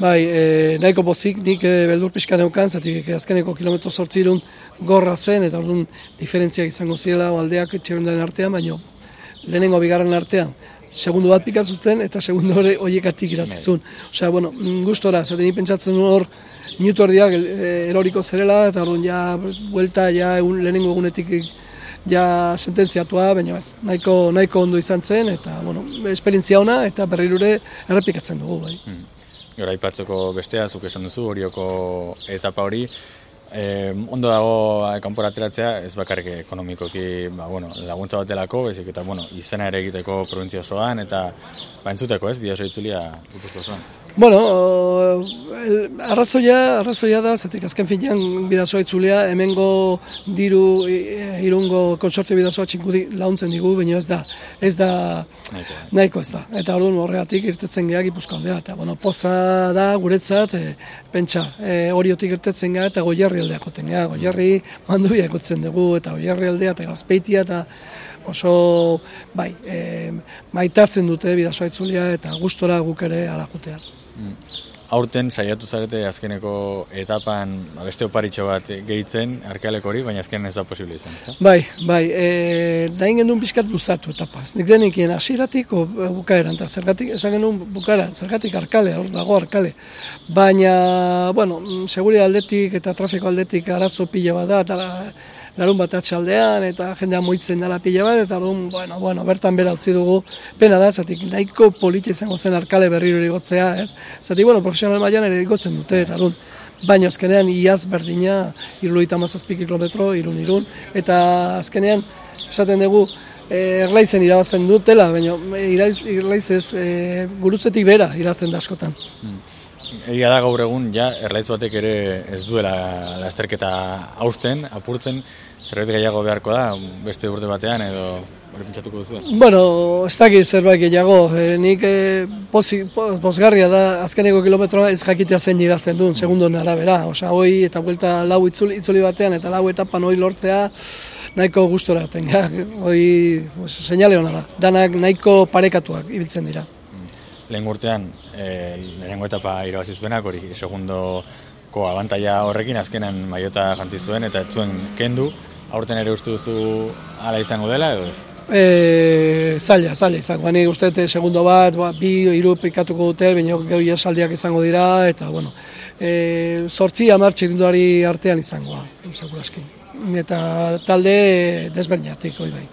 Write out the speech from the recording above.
Bai, e, nahiko bozik, nik e, beldur pixka neukan, zatik e, azkeneko kilometro sortzirun gorra zen, eta orduan diferentziak izango zirela aldeak txerundaren artean, baino lehenengo bigarren artean, segundu bat pikazutzen eta segundu hori horiekatik irazizun. Osea, bueno, mm, gustora, zaten pentsatzen hor, minutu erdiak eroriko zerela, eta orduan ja, buelta, ja, egun, lehenengo egunetik ja sententziatua, baina ez, nahiko, nahiko ondo izan zen, eta, bueno, esperientzia ona, eta berrirure errepikatzen dugu, bai. Hmm. Gora, ipatzeko bestea, zuk esan duzu, horioko etapa hori, eh, ondo dago eh, kanpora ateratzea, ez bakarrik ekonomikoki ba, bueno, laguntza bat delako, bezik eta bueno, izena ere egiteko provintzia osoan, eta ba, entzuteko ez, bidazo itzulia gipuzko osoan. Bueno, el, arrazoia, arrazoia da, zetik azken finean bidazoa itzulea, hemengo diru irungo konsortzio bidazoa txinkudi launtzen digu, baina ez da, ez da, nahiko, ez da. Eta orduan horregatik irtetzen geha gipuzko aldea. Eta, bueno, poza da guretzat, e, pentsa, e, oriotik irtetzen geha eta goierri aldeak goten geha. Goierri mandu biak dugu, eta goierri aldea eta gazpeitia, eta oso, bai, e, maitatzen dute bidazoa itzulea, eta gustora guk ere alakutea. Mm. Aurten saiatu zarete azkeneko etapan ba, beste oparitxo bat gehitzen arkealeko hori, baina azken ez da posible izan. Ez? Bai, bai, e, nahi genuen pixkat luzatu etapaz. Nik denikien asiratik o bukaeran, eta zergatik, esan genuen bukaeran, zergatik arkale, hor dago arkale. Baina, bueno, seguri aldetik eta trafiko aldetik arazo pila bat da, larun bat atxaldean, eta jendea moitzen dela pila bat, eta orduan, bueno, bueno, bertan bera utzi dugu, pena da, zatik nahiko politia izango zen arkale berriro erigotzea, ez? Zatik, bueno, profesional mailan ere erigotzen dute, eta orduan, baina azkenean iaz berdina, iruloita mazazpik kilometro, irun irun, eta azkenean, esaten dugu, eh, erlaizen irabazten dutela, baina erlaizez e, gurutzetik bera irazten da askotan. Hmm. Egia da gaur egun, ja, erlaiz batek ere ez duela lasterketa hausten, apurtzen, zerbait gehiago beharko da, beste urte batean edo hori pentsatuko duzu? Bueno, ez dakit zerbait gehiago, e, nik e, posi, posgarria da azkeneko kilometroa ez jakitea zen irazten duen, segundo arabera, osea, hoi eta vuelta lau itzuli, itzuli batean eta lau etapan hori lortzea, nahiko gustora tenga, hoi, pues, señale hona da, danak nahiko parekatuak ibiltzen dira. Lehen urtean, e, lehenengo etapa irabazi zuenak, hori segundoko abantaia horrekin, azkenan maiota jantzi zuen, eta ez zuen kendu, aurten ere uste duzu ala izango dela, edo ez? E, zaila, zaila izango, bani uste segundo bat, ba, bi, iru pikatuko dute, baina gehi saldiak izango dira, eta, bueno, e, sortzi amar artean izangoa, seguraski. Eta talde desberniatik, hoi bai.